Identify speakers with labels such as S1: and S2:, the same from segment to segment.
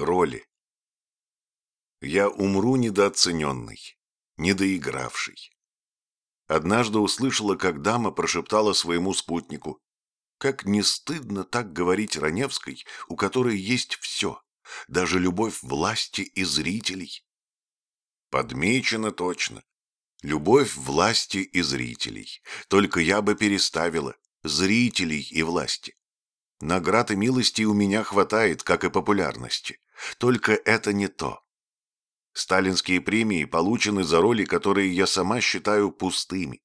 S1: Роли. Я умру недооцененный, недоигравший. Однажды услышала, как дама прошептала своему спутнику, как не стыдно так говорить Раневской, у которой есть все, даже любовь власти и зрителей. Подмечено точно. Любовь власти и зрителей. Только я бы переставила зрителей и власти. Наград и милости у меня хватает, как и популярности. Только это не то. Сталинские премии получены за роли, которые я сама считаю пустыми.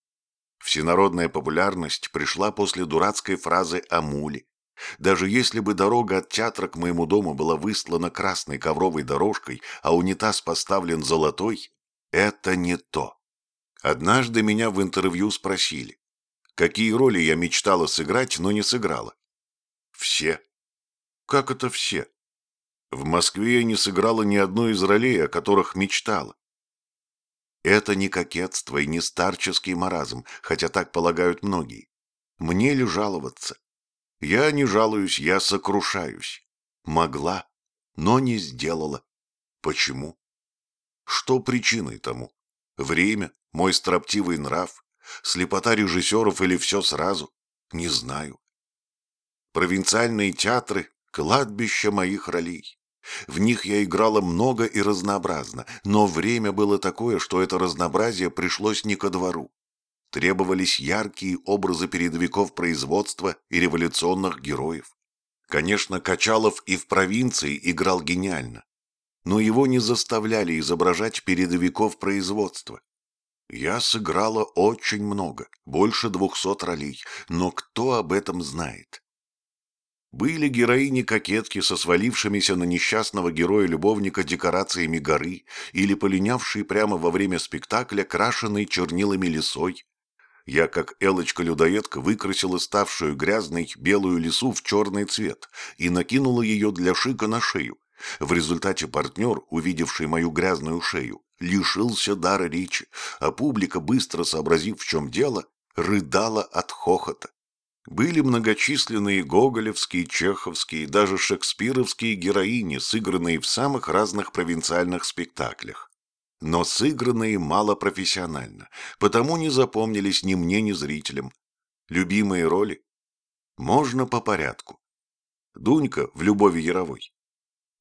S1: Всенародная популярность пришла после дурацкой фразы о муле. Даже если бы дорога от театра к моему дому была выслана красной ковровой дорожкой, а унитаз поставлен золотой, это не то. Однажды меня в интервью спросили, какие роли я мечтала сыграть, но не сыграла. Все. Как это все? В Москве я не сыграла ни одной из ролей, о которых мечтала. Это не кокетство и не старческий маразм, хотя так полагают многие. Мне ли жаловаться? Я не жалуюсь, я сокрушаюсь. Могла, но не сделала. Почему? Что причиной тому? Время, мой строптивый нрав, слепота режиссеров или все сразу? Не знаю. Провинциальные театры – кладбище моих ролей. В них я играла много и разнообразно, но время было такое, что это разнообразие пришлось не ко двору. Требовались яркие образы передовиков производства и революционных героев. Конечно, Качалов и в провинции играл гениально, но его не заставляли изображать передовиков производства. Я сыграла очень много, больше двухсот ролей, но кто об этом знает? Были героини-кокетки со свалившимися на несчастного героя-любовника декорациями горы или полинявшие прямо во время спектакля крашеной чернилами лисой. Я, как Элочка-людоедка, выкрасила ставшую грязной белую лису в черный цвет и накинула ее для шика на шею. В результате партнер, увидевший мою грязную шею, лишился дара речи, а публика, быстро сообразив, в чем дело, рыдала от хохота. Были многочисленные гоголевские, чеховские, даже шекспировские героини, сыгранные в самых разных провинциальных спектаклях. Но сыгранные малопрофессионально, потому не запомнились ни мне, ни зрителям. Любимые роли? Можно по порядку. Дунька в «Любови Яровой».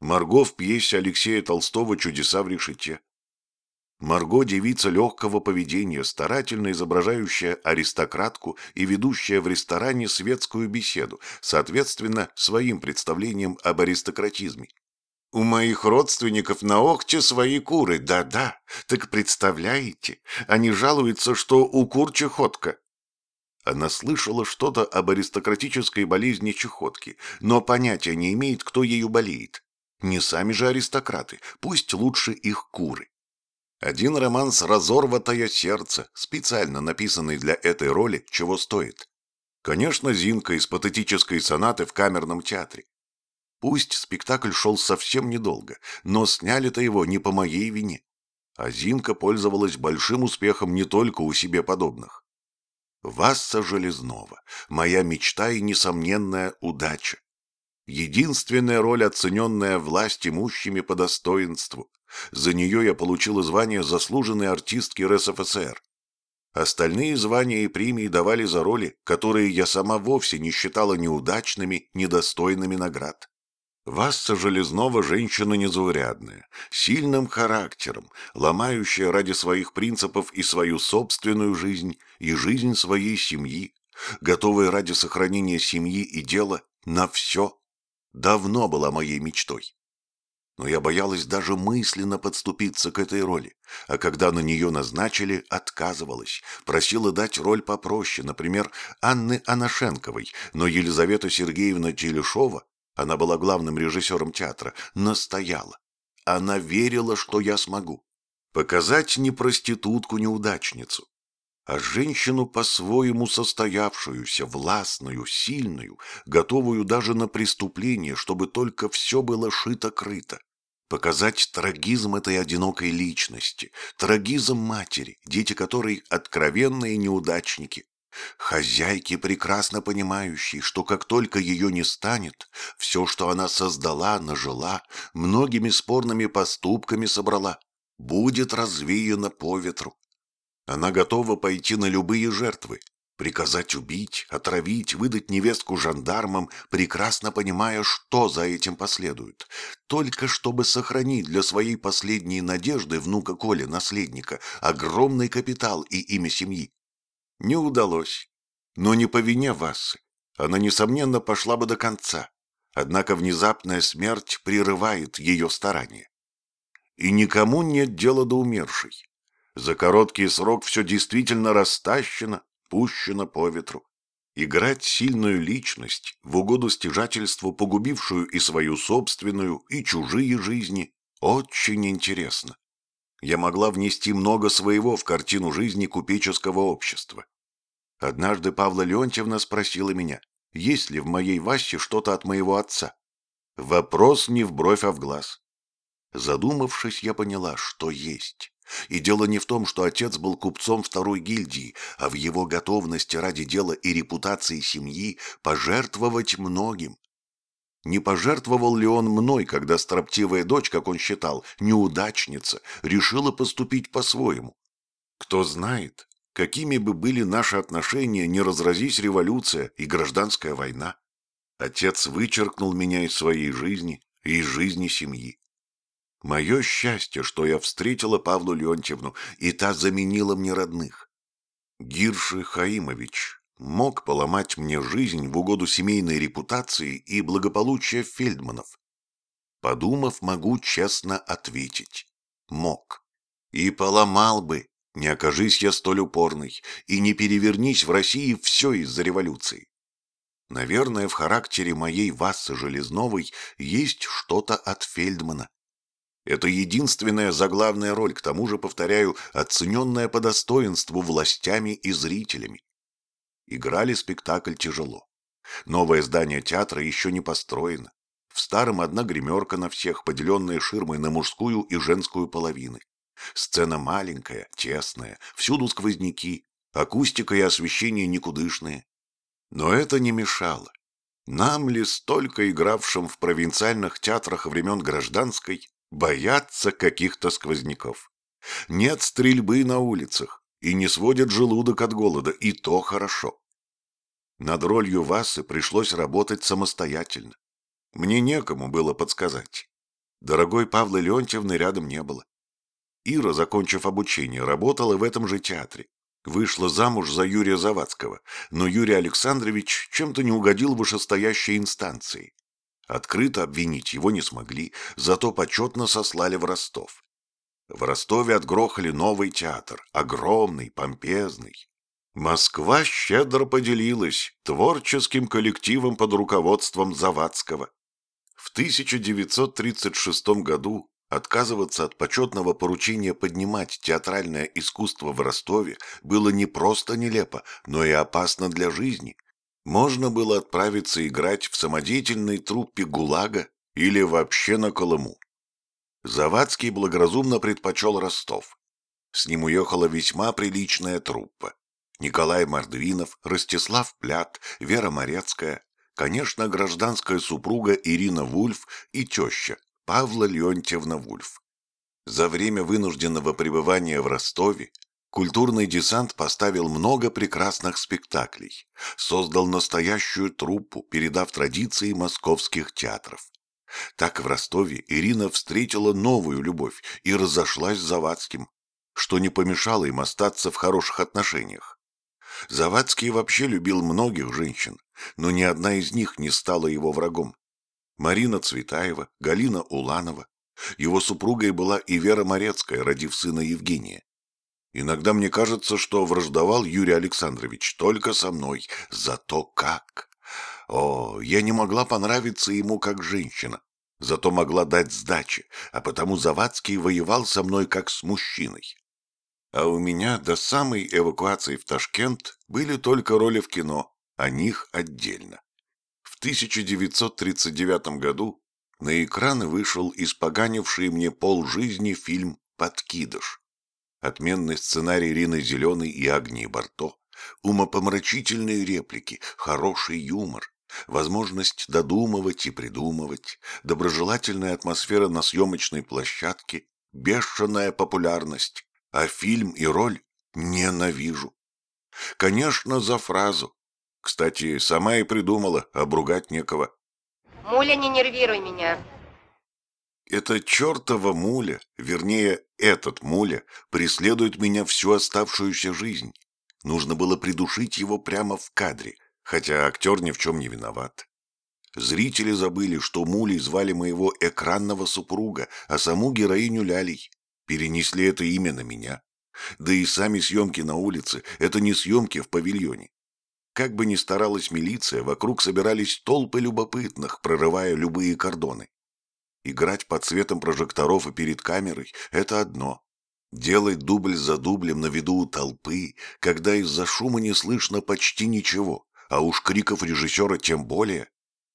S1: Марго в пьесе Алексея Толстого «Чудеса в решете». Марго – девица легкого поведения, старательно изображающая аристократку и ведущая в ресторане светскую беседу, соответственно, своим представлением об аристократизме. «У моих родственников на Охте свои куры, да-да, так представляете, они жалуются, что у кур чехотка». Она слышала что-то об аристократической болезни чехотки, но понятия не имеет, кто ею болеет. Не сами же аристократы, пусть лучше их куры. Один роман с «Разорватое сердце», специально написанный для этой роли, чего стоит. Конечно, Зинка из патетической сонаты в камерном театре. Пусть спектакль шел совсем недолго, но сняли-то его не по моей вине. А Зинка пользовалась большим успехом не только у себе подобных. Васса Железнова, моя мечта и несомненная удача. Единственная роль, оцененная власть имущими по достоинству. За нее я получила звание заслуженной артистки РСФСР. Остальные звания и премии давали за роли, которые я сама вовсе не считала неудачными, недостойными наград. Васса Железнова женщина незаурядная, сильным характером, ломающая ради своих принципов и свою собственную жизнь, и жизнь своей семьи, готовая ради сохранения семьи и дела на все давно была моей мечтой. Но я боялась даже мысленно подступиться к этой роли, а когда на нее назначили, отказывалась, просила дать роль попроще, например, Анны Анашенковой, но Елизавета Сергеевна Телешова, она была главным режиссером театра, настояла. Она верила, что я смогу. Показать не проститутку-неудачницу, а женщину по-своему состоявшуюся, властную, сильную, готовую даже на преступление, чтобы только все было шито-крыто. Показать трагизм этой одинокой личности, трагизм матери, дети которой откровенные неудачники, Хозяйки, прекрасно понимающей, что как только ее не станет, все, что она создала, нажила, многими спорными поступками собрала, будет развеяно по ветру. Она готова пойти на любые жертвы, приказать убить, отравить, выдать невестку жандармам, прекрасно понимая, что за этим последует, только чтобы сохранить для своей последней надежды внука Коля, наследника, огромный капитал и имя семьи. Не удалось. Но не по вине Вассы. Она, несомненно, пошла бы до конца. Однако внезапная смерть прерывает ее старания. И никому нет дела до умершей. За короткий срок все действительно растащено, пущено по ветру. Играть сильную личность в угоду стяжательству, погубившую и свою собственную, и чужие жизни, очень интересно. Я могла внести много своего в картину жизни купеческого общества. Однажды Павла Леонтьевна спросила меня, есть ли в моей Васе что-то от моего отца. Вопрос не в бровь, а в глаз. Задумавшись, я поняла, что есть. И дело не в том, что отец был купцом второй гильдии, а в его готовности ради дела и репутации семьи пожертвовать многим. Не пожертвовал ли он мной, когда строптивая дочь, как он считал, неудачница, решила поступить по-своему? Кто знает, какими бы были наши отношения, не разразись революция и гражданская война. Отец вычеркнул меня из своей жизни и из жизни семьи. Мое счастье, что я встретила Павлу Леонтьевну, и та заменила мне родных. Гирши Хаимович мог поломать мне жизнь в угоду семейной репутации и благополучия Фельдманов. Подумав, могу честно ответить. Мог. И поломал бы, не окажись я столь упорный, и не перевернись в России все из-за революции. Наверное, в характере моей Вассы Железновой есть что-то от Фельдмана. Это единственная заглавная роль, к тому же, повторяю, оцененная по достоинству властями и зрителями. Играли спектакль тяжело. Новое здание театра еще не построено. В старом одна гримерка на всех, поделенная ширмой на мужскую и женскую половины. Сцена маленькая, тесная, всюду сквозняки, акустика и освещение никудышные. Но это не мешало. Нам ли, столько игравшим в провинциальных театрах времен гражданской, бояться каких-то сквозняков. Нет стрельбы на улицах, и не сводят желудок от голода, и то хорошо. Над ролью Васы пришлось работать самостоятельно. Мне некому было подсказать. Дорогой Павлы Леонтьевны рядом не было. Ира, закончив обучение, работала в этом же театре. Вышла замуж за Юрия Завадского, но Юрий Александрович чем-то не угодил вышестоящей инстанции. Открыто обвинить его не смогли, зато почетно сослали в Ростов. В Ростове отгрохали новый театр, огромный, помпезный. Москва щедро поделилась творческим коллективом под руководством Завадского. В 1936 году отказываться от почетного поручения поднимать театральное искусство в Ростове было не просто нелепо, но и опасно для жизни. Можно было отправиться играть в самодеятельной труппе ГУЛАГа или вообще на Колыму. Завадский благоразумно предпочел Ростов. С ним уехала весьма приличная труппа. Николай Мордвинов, Ростислав Плят, Вера Морецкая, конечно, гражданская супруга Ирина Вульф и теща Павла Леонтьевна Вульф. За время вынужденного пребывания в Ростове Культурный десант поставил много прекрасных спектаклей, создал настоящую труппу, передав традиции московских театров. Так в Ростове Ирина встретила новую любовь и разошлась с Завадским, что не помешало им остаться в хороших отношениях. Завадский вообще любил многих женщин, но ни одна из них не стала его врагом. Марина Цветаева, Галина Уланова. Его супругой была и Вера Морецкая, родив сына Евгения. Иногда мне кажется, что враждовал Юрий Александрович только со мной. Зато как! О, я не могла понравиться ему как женщина, зато могла дать сдачи, а потому Завадский воевал со мной как с мужчиной. А у меня до самой эвакуации в Ташкент были только роли в кино, о них отдельно. В 1939 году на экраны вышел испоганивший мне полжизни фильм «Подкидыш». Отменный сценарий Рины Зеленой и Агнии Барто, Умопомрачительные реплики, хороший юмор, возможность додумывать и придумывать, доброжелательная атмосфера на съемочной площадке, бешеная популярность, а фильм и роль ненавижу. Конечно, за фразу. Кстати, сама и придумала, обругать некого.
S2: Муля, не нервируй меня.
S1: Эта чертова муля, вернее, этот муля, преследует меня всю оставшуюся жизнь. Нужно было придушить его прямо в кадре, хотя актер ни в чем не виноват. Зрители забыли, что мулей звали моего экранного супруга, а саму героиню Лялей. Перенесли это имя на меня. Да и сами съемки на улице – это не съемки в павильоне. Как бы ни старалась милиция, вокруг собирались толпы любопытных, прорывая любые кордоны. Играть под светом прожекторов и перед камерой – это одно. Делать дубль за дублем на виду у толпы, когда из-за шума не слышно почти ничего, а уж криков режиссера тем более.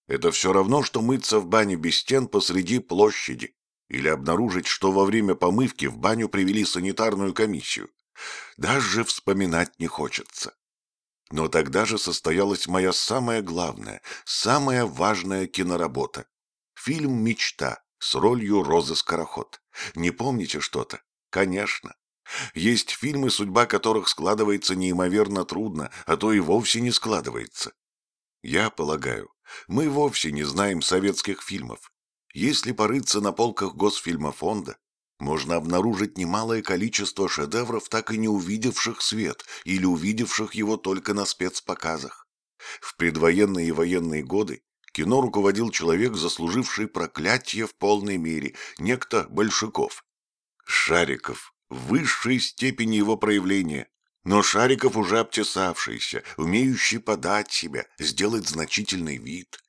S1: Это все равно, что мыться в бане без стен посреди площади или обнаружить, что во время помывки в баню привели санитарную комиссию. Даже вспоминать не хочется. Но тогда же состоялась моя самая главная, самая важная киноработа. Фильм «Мечта» с ролью Розы Скороход. Не помните что-то? Конечно. Есть фильмы, судьба которых складывается неимоверно трудно, а то и вовсе не складывается. Я полагаю, мы вовсе не знаем советских фильмов. Если порыться на полках Госфильмофонда, можно обнаружить немалое количество шедевров, так и не увидевших свет или увидевших его только на спецпоказах. В предвоенные и военные годы Кино руководил человек, заслуживший проклятие в полной мере, некто Большаков. Шариков высшей степени его проявления, но Шариков уже обтесавшийся, умеющий подать себя, сделать значительный вид.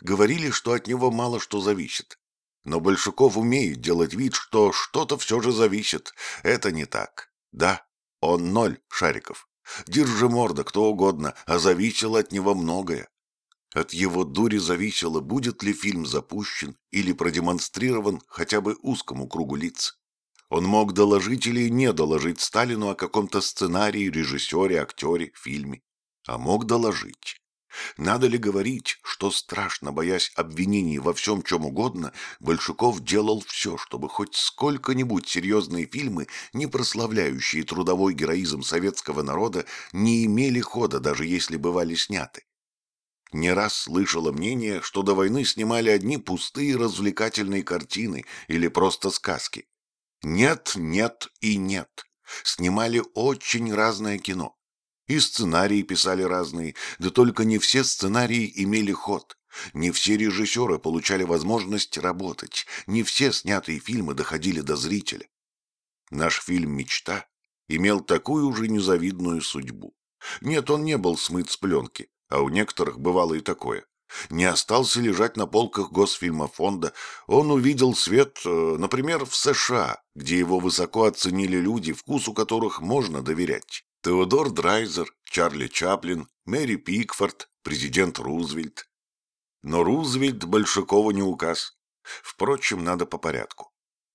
S1: Говорили, что от него мало что зависит. Но Большаков умеет делать вид, что что-то все же зависит. Это не так. Да, он ноль, Шариков. Держи морда, кто угодно, а зависело от него многое. От его дури зависело, будет ли фильм запущен или продемонстрирован хотя бы узкому кругу лиц. Он мог доложить или не доложить Сталину о каком-то сценарии, режиссере, актере, фильме. А мог доложить. Надо ли говорить, что, страшно боясь обвинений во всем чем угодно, Большаков делал все, чтобы хоть сколько-нибудь серьезные фильмы, не прославляющие трудовой героизм советского народа, не имели хода, даже если бывали сняты. Не раз слышала мнение, что до войны снимали одни пустые развлекательные картины или просто сказки. Нет, нет и нет. Снимали очень разное кино. И сценарии писали разные, да только не все сценарии имели ход. Не все режиссеры получали возможность работать, не все снятые фильмы доходили до зрителя. Наш фильм «Мечта» имел такую же незавидную судьбу. Нет, он не был смыт с пленки а у некоторых бывало и такое. Не остался лежать на полках Госфильмофонда, он увидел свет, э, например, в США, где его высоко оценили люди, вкусу которых можно доверять. Теодор Драйзер, Чарли Чаплин, Мэри Пикфорд, президент Рузвельт. Но Рузвельт Большакова не указ. Впрочем, надо по порядку.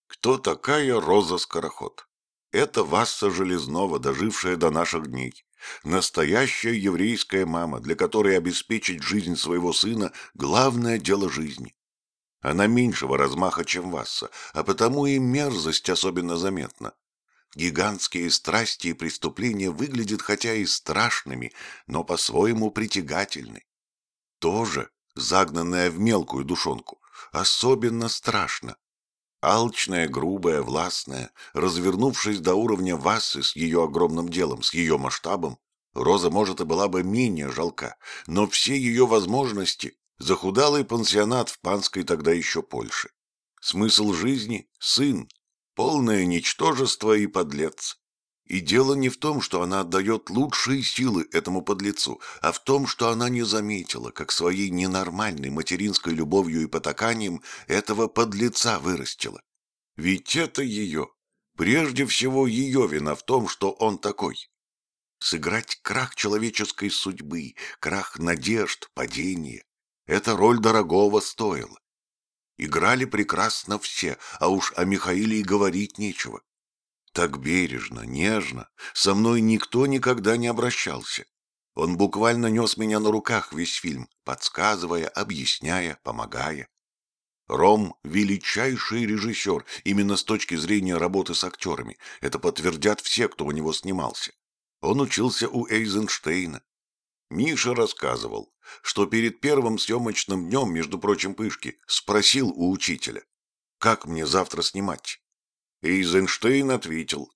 S1: Кто такая Роза Скороход? Это Васса Железнова, дожившая до наших дней. Настоящая еврейская мама, для которой обеспечить жизнь своего сына – главное дело жизни. Она меньшего размаха, чем Васса, а потому и мерзость особенно заметна. Гигантские страсти и преступления выглядят хотя и страшными, но по-своему притягательны. Тоже, загнанная в мелкую душонку, особенно страшно. Алчная, грубая, властная, развернувшись до уровня Вассы с ее огромным делом, с ее масштабом, Роза, может, и была бы менее жалка, но все ее возможности – захудалый пансионат в панской тогда еще Польше. Смысл жизни – сын, полное ничтожество и подлец. И дело не в том, что она отдает лучшие силы этому подлецу, а в том, что она не заметила, как своей ненормальной материнской любовью и потаканием этого подлеца вырастила. Ведь это ее, прежде всего ее вина в том, что он такой. Сыграть крах человеческой судьбы, крах надежд, падения — эта роль дорогого стоила. Играли прекрасно все, а уж о Михаиле и говорить нечего. Так бережно, нежно. Со мной никто никогда не обращался. Он буквально нес меня на руках весь фильм, подсказывая, объясняя, помогая. Ром – величайший режиссер, именно с точки зрения работы с актерами. Это подтвердят все, кто у него снимался. Он учился у Эйзенштейна. Миша рассказывал, что перед первым съемочным днем, между прочим, Пышки, спросил у учителя, как мне завтра снимать. Эйзенштейн ответил,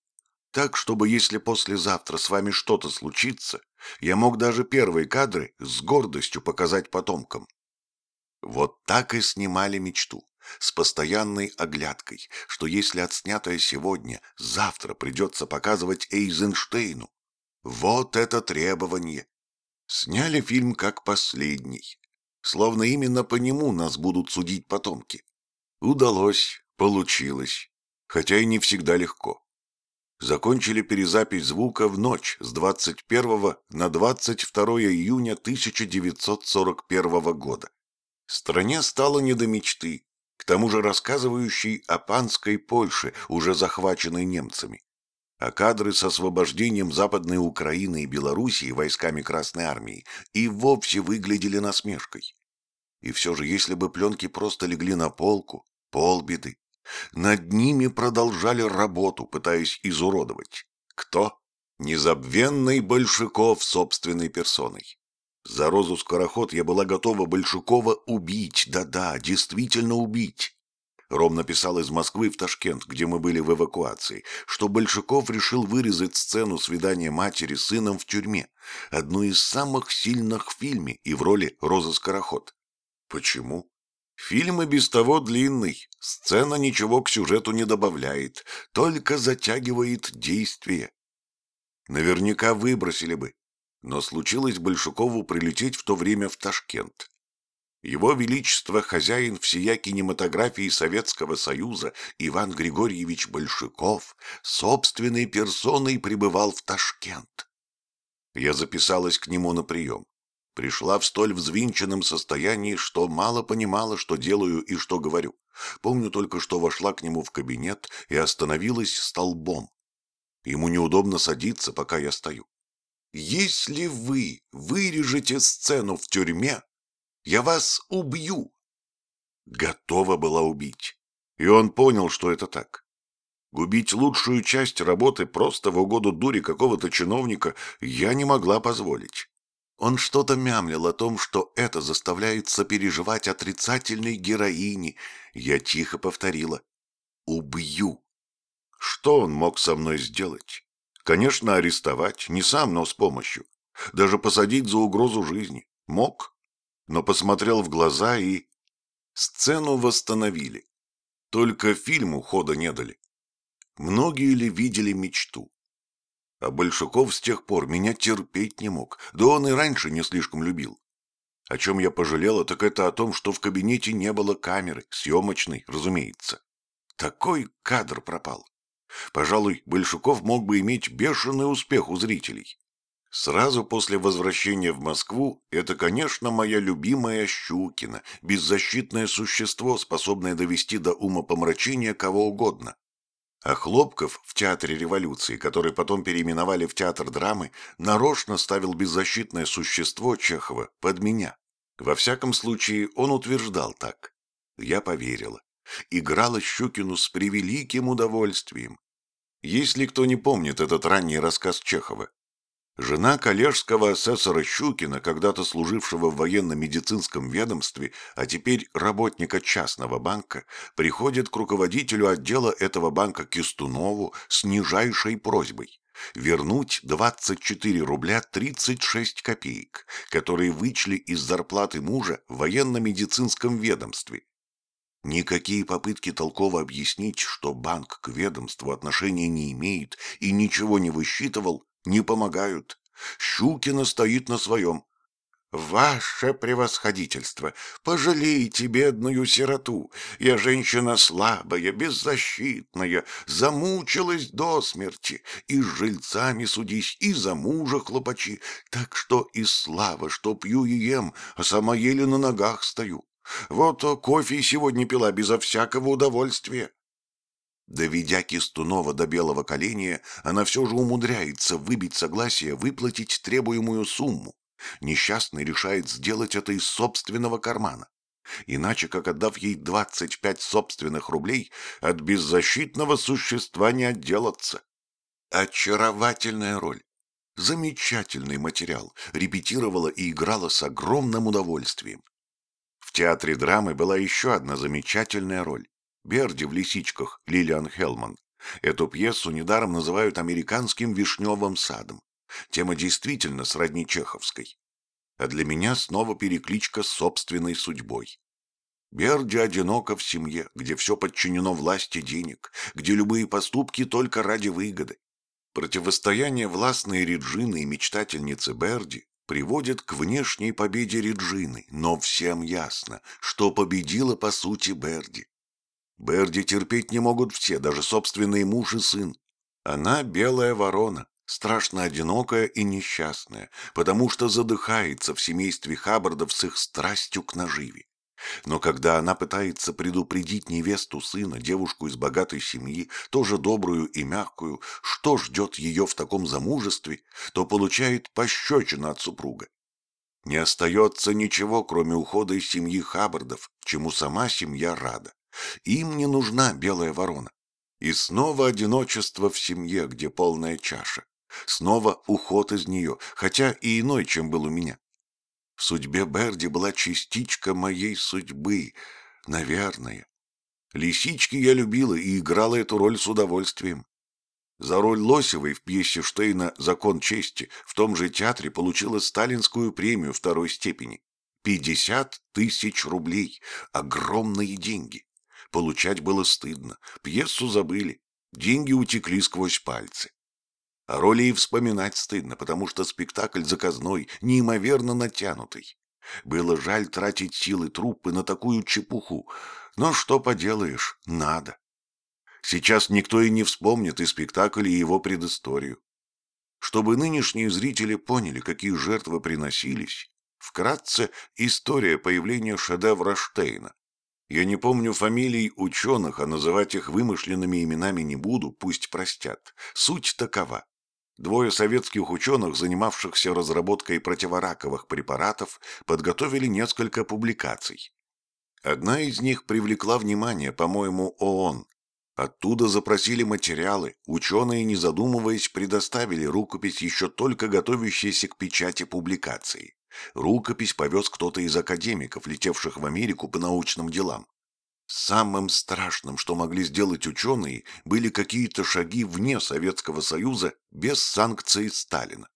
S1: так, чтобы если послезавтра с вами что-то случится, я мог даже первые кадры с гордостью показать потомкам. Вот так и снимали мечту, с постоянной оглядкой, что если отснятое сегодня, завтра придется показывать Эйзенштейну. Вот это требование. Сняли фильм как последний, словно именно по нему нас будут судить потомки. Удалось, получилось, хотя и не всегда легко. Закончили перезапись звука в ночь с 21 на 22 июня 1941 года. Стране стало не до мечты, к тому же рассказывающей о панской Польше, уже захваченной немцами. А кадры с освобождением Западной Украины и Белоруссии войсками Красной Армии и вовсе выглядели насмешкой. И все же, если бы пленки просто легли на полку, полбеды. Над ними продолжали работу, пытаясь изуродовать. Кто? Незабвенный Большаков собственной персоной. За Розу Скороход я была готова Большакова убить, да-да, действительно убить. Ром написал из Москвы в Ташкент, где мы были в эвакуации, что Большаков решил вырезать сцену свидания матери с сыном в тюрьме, одну из самых сильных в фильме и в роли Розы Скороход. Почему? Фильм и без того длинный, сцена ничего к сюжету не добавляет, только затягивает действие. Наверняка выбросили бы, но случилось Большакову прилететь в то время в Ташкент. Его Величество, хозяин всея кинематографии Советского Союза Иван Григорьевич Большаков, собственной персоной пребывал в Ташкент. Я записалась к нему на прием. Пришла в столь взвинченном состоянии, что мало понимала, что делаю и что говорю. Помню только, что вошла к нему в кабинет и остановилась столбом. Ему неудобно садиться, пока я стою. Если вы вырежете сцену в тюрьме, я вас убью. Готова была убить. И он понял, что это так. Губить лучшую часть работы просто в угоду дури какого-то чиновника я не могла позволить. Он что-то мямлил о том, что это заставляет сопереживать отрицательной героине. Я тихо повторила. «Убью». Что он мог со мной сделать? Конечно, арестовать, не сам, но с помощью. Даже посадить за угрозу жизни. Мог. Но посмотрел в глаза и... Сцену восстановили. Только фильму хода не дали. Многие ли видели мечту? А Большаков с тех пор меня терпеть не мог, да он и раньше не слишком любил. О чем я пожалела, так это о том, что в кабинете не было камеры, съемочной, разумеется. Такой кадр пропал. Пожалуй, Большаков мог бы иметь бешеный успех у зрителей. Сразу после возвращения в Москву это, конечно, моя любимая Щукина, беззащитное существо, способное довести до ума помрачения кого угодно. А Хлопков в Театре революции, который потом переименовали в Театр драмы, нарочно ставил беззащитное существо Чехова под меня. Во всяком случае, он утверждал так. Я поверила. Играла Щукину с превеликим удовольствием. Если кто не помнит этот ранний рассказ Чехова. Жена коллежского асессора Щукина, когда-то служившего в военно-медицинском ведомстве, а теперь работника частного банка, приходит к руководителю отдела этого банка Кистунову с нижайшей просьбой вернуть 24 рубля 36 копеек, которые вычли из зарплаты мужа в военно-медицинском ведомстве. Никакие попытки толково объяснить, что банк к ведомству отношения не имеет и ничего не высчитывал, не помогают. Щукина стоит на своем. «Ваше превосходительство, пожалейте бедную сироту. Я женщина слабая, беззащитная, замучилась до смерти. И с жильцами судись, и за мужа хлопачи. Так что и слава, что пью и ем, а сама еле на ногах стою. Вот кофе сегодня пила безо всякого удовольствия. Доведя Кистунова до белого коленя, она все же умудряется выбить согласие выплатить требуемую сумму. Несчастный решает сделать это из собственного кармана. Иначе, как отдав ей 25 собственных рублей, от беззащитного существа не отделаться. Очаровательная роль. Замечательный материал. Репетировала и играла с огромным удовольствием. В театре драмы была еще одна замечательная роль. Берди в «Лисичках» Лилиан Хелман. Эту пьесу недаром называют американским вишневым садом. Тема действительно сродни чеховской. А для меня снова перекличка с собственной судьбой. Берди одиноко в семье, где все подчинено власти денег, где любые поступки только ради выгоды. Противостояние властной Реджины и мечтательницы Берди приводит к внешней победе Реджины, но всем ясно, что победила по сути Берди. Берди терпеть не могут все, даже собственный муж и сын. Она белая ворона, страшно одинокая и несчастная, потому что задыхается в семействе Хаббардов с их страстью к наживе. Но когда она пытается предупредить невесту сына, девушку из богатой семьи, тоже добрую и мягкую, что ждет ее в таком замужестве, то получает пощечину от супруга. Не остается ничего, кроме ухода из семьи Хаббардов, чему сама семья рада. Им не нужна белая ворона. И снова одиночество в семье, где полная чаша. Снова уход из нее, хотя и иной, чем был у меня. В судьбе Берди была частичка моей судьбы, наверное. Лисички я любила и играла эту роль с удовольствием. За роль Лосевой в пьесе Штейна «Закон чести» в том же театре получила сталинскую премию второй степени. Пятьдесят тысяч рублей. Огромные деньги. Получать было стыдно. Пьесу забыли. Деньги утекли сквозь пальцы. О роли и вспоминать стыдно, потому что спектакль заказной, неимоверно натянутый. Было жаль тратить силы труппы на такую чепуху, но что поделаешь, надо. Сейчас никто и не вспомнит и спектакль, и его предысторию. Чтобы нынешние зрители поняли, какие жертвы приносились, вкратце история появления шедевра Штейна. Я не помню фамилий ученых, а называть их вымышленными именами не буду, пусть простят. Суть такова. Двое советских ученых, занимавшихся разработкой противораковых препаратов, подготовили несколько публикаций. Одна из них привлекла внимание, по-моему, ООН. Оттуда запросили материалы, ученые, не задумываясь, предоставили рукопись еще только готовящейся к печати публикации. Рукопись повез кто-то из академиков, летевших в Америку по научным делам. Самым страшным, что могли сделать ученые, были какие-то шаги вне Советского Союза без санкций Сталина.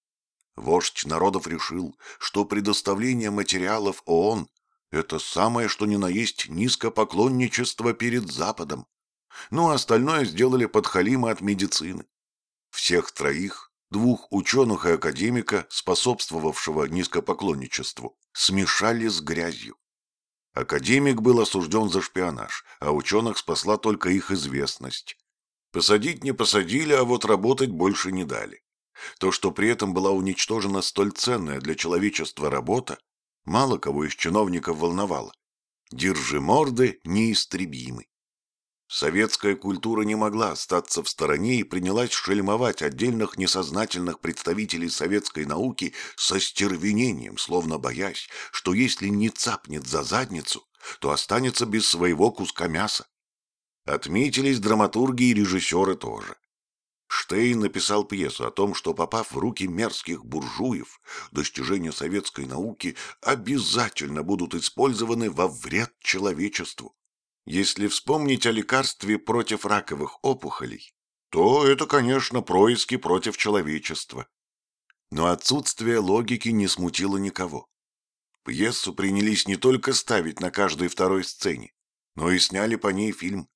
S1: Вождь народов решил, что предоставление материалов ООН – это самое, что ни на есть низкопоклонничество перед Западом. Ну а остальное сделали подхалимы от медицины. Всех троих, двух ученых и академика, способствовавшего низкопоклонничеству, смешали с грязью. Академик был осужден за шпионаж, а ученых спасла только их известность. Посадить не посадили, а вот работать больше не дали. То, что при этом была уничтожена столь ценная для человечества работа, мало кого из чиновников волновало. Держи морды неистребимы. Советская культура не могла остаться в стороне и принялась шельмовать отдельных несознательных представителей советской науки со стервенением, словно боясь, что если не цапнет за задницу, то останется без своего куска мяса. Отметились драматурги и режиссеры тоже. Штейн написал пьесу о том, что, попав в руки мерзких буржуев, достижения советской науки обязательно будут использованы во вред человечеству. Если вспомнить о лекарстве против раковых опухолей, то это, конечно, происки против человечества. Но отсутствие логики не смутило никого. Пьесу принялись не только ставить на каждой второй сцене, но и сняли по ней фильм.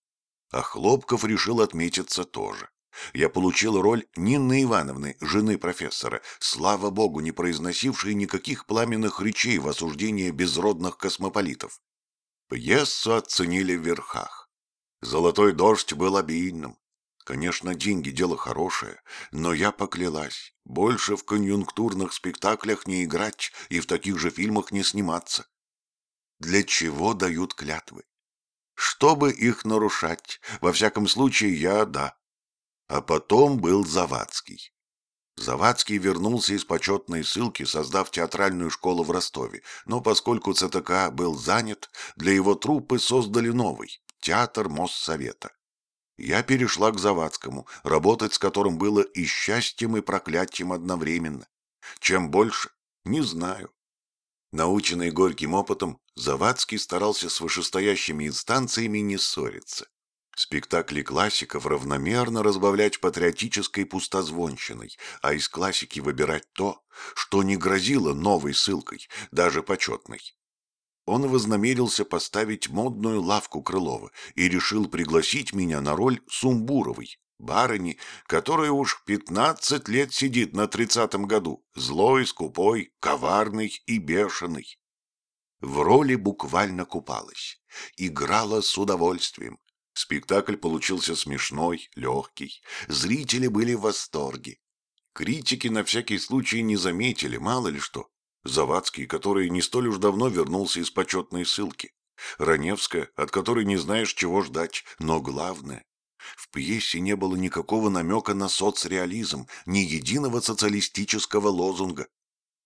S1: А Хлопков решил отметиться тоже. Я получил роль Нины Ивановны, жены профессора, слава богу, не произносившей никаких пламенных речей в осуждении безродных космополитов. Пьесу оценили в верхах. «Золотой дождь» был обидным. Конечно, деньги – дело хорошее, но я поклялась, больше в конъюнктурных спектаклях не играть и в таких же фильмах не сниматься. Для чего дают клятвы? чтобы их нарушать. Во всяком случае, я — да. А потом был Завадский. Завадский вернулся из почетной ссылки, создав театральную школу в Ростове, но поскольку ЦТК был занят, для его труппы создали новый – театр Моссовета. Я перешла к Завадскому, работать с которым было и счастьем, и проклятием одновременно. Чем больше – не знаю. Наученный горьким опытом, Завадский старался с вышестоящими инстанциями не ссориться. Спектакли классиков равномерно разбавлять патриотической пустозвонщиной, а из классики выбирать то, что не грозило новой ссылкой, даже почетной. Он вознамерился поставить модную лавку Крылова и решил пригласить меня на роль Сумбуровой, барыни, которая уж пятнадцать лет сидит на тридцатом году, злой, скупой, коварный и бешеный. В роли буквально купалась, играла с удовольствием, Спектакль получился смешной, легкий. Зрители были в восторге. Критики на всякий случай не заметили, мало ли что. Завадский, который не столь уж давно вернулся из почетной ссылки. Раневская, от которой не знаешь, чего ждать. Но главное, в пьесе не было никакого намека на соцреализм, ни единого социалистического лозунга.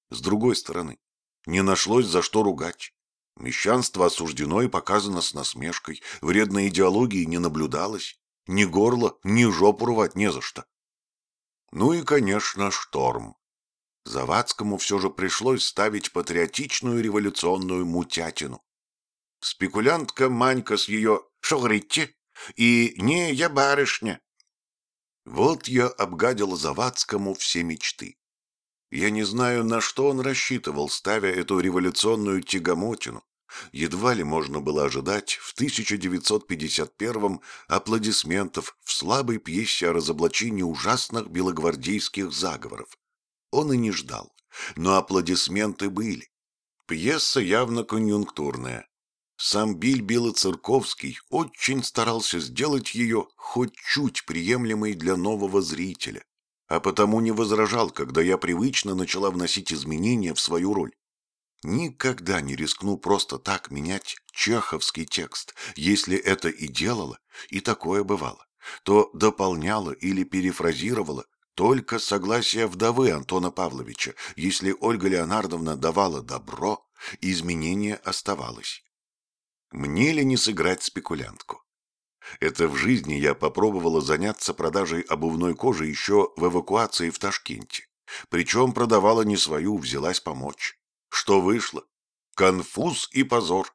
S1: С другой стороны, не нашлось за что ругать. Мещанство осуждено и показано с насмешкой, вредной идеологии не наблюдалось, ни горло, ни жопу рвать не за что. Ну и, конечно, шторм. Завадскому все же пришлось ставить патриотичную революционную мутятину. Спекулянтка Манька с ее «Шо говорите?» и «Не, я барышня». Вот я обгадил Завадскому все мечты. Я не знаю, на что он рассчитывал, ставя эту революционную тягомотину. Едва ли можно было ожидать в 1951-м аплодисментов в слабой пьесе о разоблачении ужасных белогвардейских заговоров. Он и не ждал, но аплодисменты были. Пьеса явно конъюнктурная. Сам Биль Белоцерковский очень старался сделать ее хоть чуть приемлемой для нового зрителя а потому не возражал, когда я привычно начала вносить изменения в свою роль. Никогда не рискну просто так менять чеховский текст, если это и делала, и такое бывало, то дополняла или перефразировала только согласие вдовы Антона Павловича, если Ольга Леонардовна давала добро, изменение оставалось. Мне ли не сыграть спекулянтку? Это в жизни я попробовала заняться продажей обувной кожи еще в эвакуации в Ташкенте. Причем продавала не свою, взялась помочь. Что вышло? Конфуз и позор.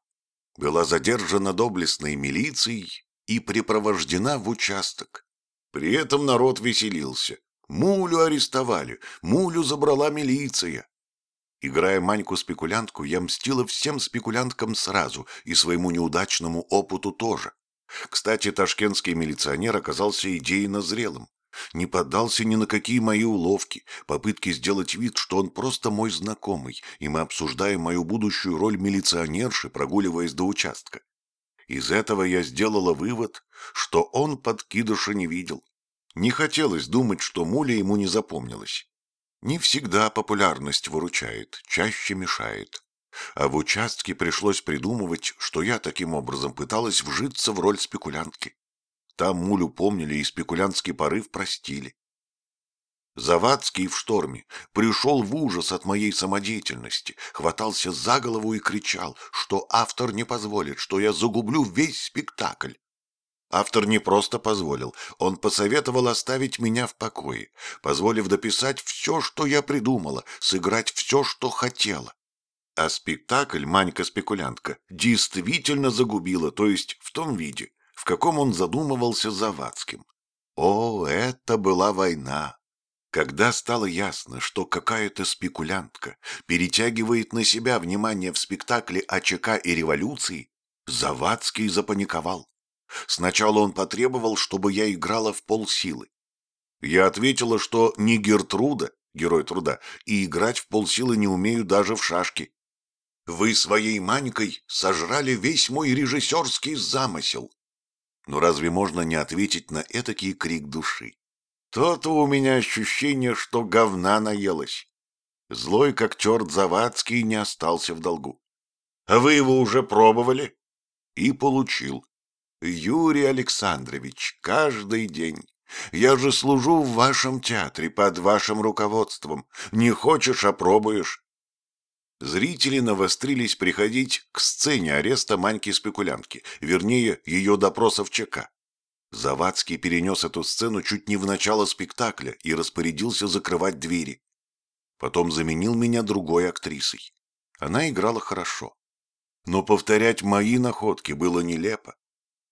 S1: Была задержана доблестной милицией и припровождена в участок. При этом народ веселился. Мулю арестовали, Мулю забрала милиция. Играя Маньку-спекулянтку, я мстила всем спекулянткам сразу и своему неудачному опыту тоже. Кстати, ташкентский милиционер оказался идейно зрелым. Не поддался ни на какие мои уловки, попытки сделать вид, что он просто мой знакомый, и мы обсуждаем мою будущую роль милиционерши, прогуливаясь до участка. Из этого я сделала вывод, что он подкидыша не видел. Не хотелось думать, что Муля ему не запомнилась. Не всегда популярность выручает, чаще мешает. А в участке пришлось придумывать, что я таким образом пыталась вжиться в роль спекулянтки. Там Мулю помнили и спекулянтский порыв простили. Завадский в шторме пришел в ужас от моей самодеятельности, хватался за голову и кричал, что автор не позволит, что я загублю весь спектакль. Автор не просто позволил, он посоветовал оставить меня в покое, позволив дописать все, что я придумала, сыграть все, что хотела. А спектакль «Манька-спекулянтка» действительно загубила, то есть в том виде, в каком он задумывался Завадским. О, это была война! Когда стало ясно, что какая-то спекулянтка перетягивает на себя внимание в спектакле АЧК и революции, Завадский запаниковал. Сначала он потребовал, чтобы я играла в полсилы. Я ответила, что не Гертруда, герой труда, и играть в полсилы не умею даже в шашки. Вы своей Манькой сожрали весь мой режиссерский замысел. Но разве можно не ответить на этакий крик души? То-то у меня ощущение, что говна наелось. Злой, как черт Завадский, не остался в долгу. А вы его уже пробовали? И получил. Юрий Александрович, каждый день. Я же служу в вашем театре под вашим руководством. Не хочешь, опробуешь. Зрители навострились приходить к сцене ареста Маньки-спекулянтки, вернее, ее допроса в ЧК. Завадский перенес эту сцену чуть не в начало спектакля и распорядился закрывать двери. Потом заменил меня другой актрисой. Она играла хорошо. Но повторять мои находки было нелепо.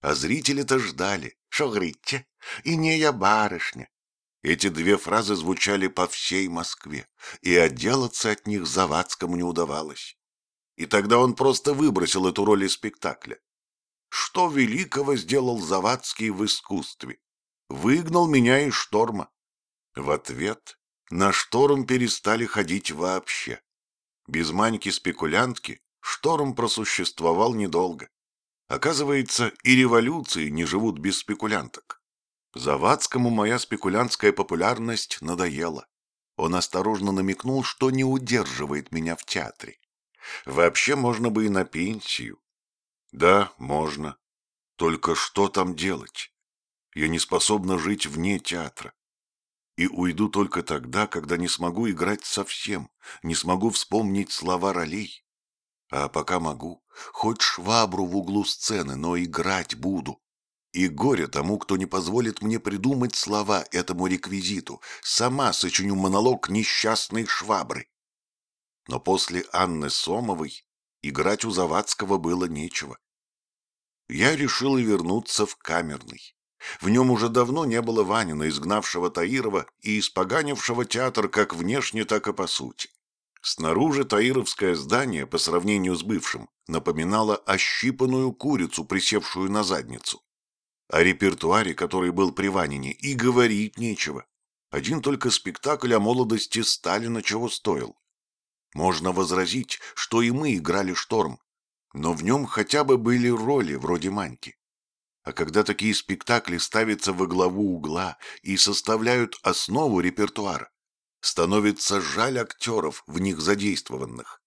S1: А зрители-то ждали. «Шо говорите? И не я барышня». Эти две фразы звучали по всей Москве, и отделаться от них Завадскому не удавалось. И тогда он просто выбросил эту роль из спектакля. Что великого сделал Завадский в искусстве? Выгнал меня из шторма. В ответ на шторм перестали ходить вообще. Без Маньки-спекулянтки шторм просуществовал недолго. Оказывается, и революции не живут без спекулянток. Завадскому моя спекулянтская популярность надоела. Он осторожно намекнул, что не удерживает меня в театре. Вообще можно бы и на пенсию. Да, можно. Только что там делать? Я не способна жить вне театра. И уйду только тогда, когда не смогу играть совсем, не смогу вспомнить слова ролей. А пока могу, хоть швабру в углу сцены, но играть буду. И горе тому, кто не позволит мне придумать слова этому реквизиту. Сама сочиню монолог несчастной швабры. Но после Анны Сомовой играть у Завадского было нечего. Я решил вернуться в камерный. В нем уже давно не было Ванина, изгнавшего Таирова и испоганившего театр как внешне, так и по сути. Снаружи таировское здание, по сравнению с бывшим, напоминало ощипанную курицу, присевшую на задницу. О репертуаре, который был при Ванине, и говорить нечего. Один только спектакль о молодости Сталина чего стоил. Можно возразить, что и мы играли «Шторм», но в нем хотя бы были роли вроде Маньки. А когда такие спектакли ставятся во главу угла и составляют основу репертуара, становится жаль актеров, в них задействованных.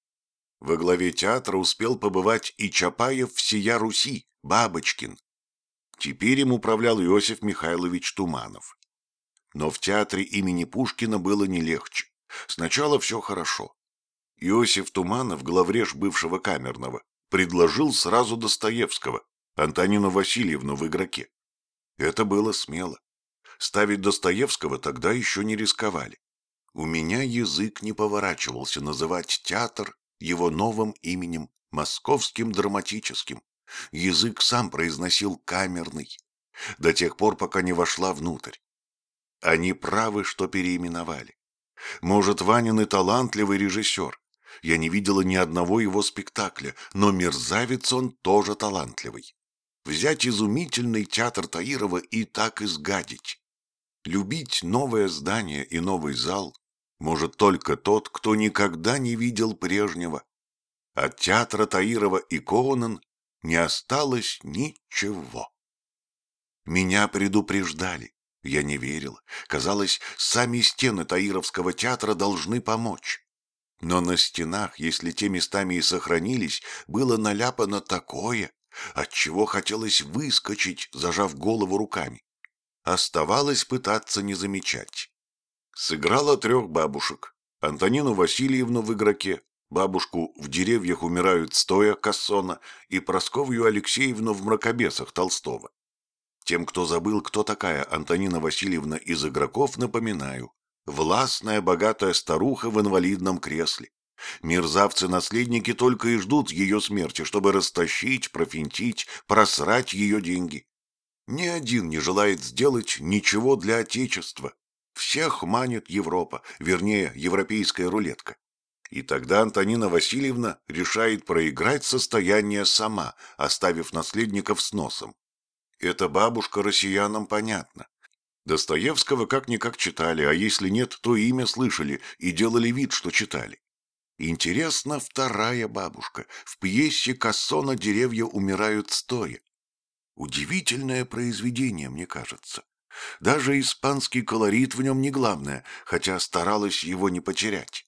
S1: Во главе театра успел побывать и Чапаев всея Руси, Бабочкин. Теперь им управлял Иосиф Михайлович Туманов. Но в театре имени Пушкина было не легче. Сначала все хорошо. Иосиф Туманов, главреж бывшего камерного, предложил сразу Достоевского, Антонину Васильевну в игроке. Это было смело. Ставить Достоевского тогда еще не рисковали. У меня язык не поворачивался называть театр его новым именем, московским драматическим. Язык сам произносил камерный, до тех пор, пока не вошла внутрь. Они правы, что переименовали. Может, Ванин и талантливый режиссер. Я не видела ни одного его спектакля, но мерзавец он тоже талантливый. Взять изумительный театр Таирова и так изгадить. Любить новое здание и новый зал может только тот, кто никогда не видел прежнего. От театра Таирова и Коунен не осталось ничего. Меня предупреждали. Я не верил. Казалось, сами стены Таировского театра должны помочь. Но на стенах, если те местами и сохранились, было наляпано такое, от чего хотелось выскочить, зажав голову руками. Оставалось пытаться не замечать. Сыграла трех бабушек. Антонину Васильевну в игроке, бабушку в деревьях умирают стоя Кассона и Просковью Алексеевну в мракобесах Толстого. Тем, кто забыл, кто такая Антонина Васильевна из игроков, напоминаю. Властная, богатая старуха в инвалидном кресле. Мерзавцы-наследники только и ждут ее смерти, чтобы растащить, профинтить, просрать ее деньги. Ни один не желает сделать ничего для Отечества, всех манит Европа, вернее, европейская рулетка. И тогда Антонина Васильевна решает проиграть состояние сама, оставив наследников с носом. Эта бабушка россиянам понятна. Достоевского как-никак читали, а если нет, то имя слышали и делали вид, что читали. Интересно, вторая бабушка. В пьесе Кассона деревья умирают стоя. Удивительное произведение, мне кажется. Даже испанский колорит в нем не главное, хотя старалась его не потерять.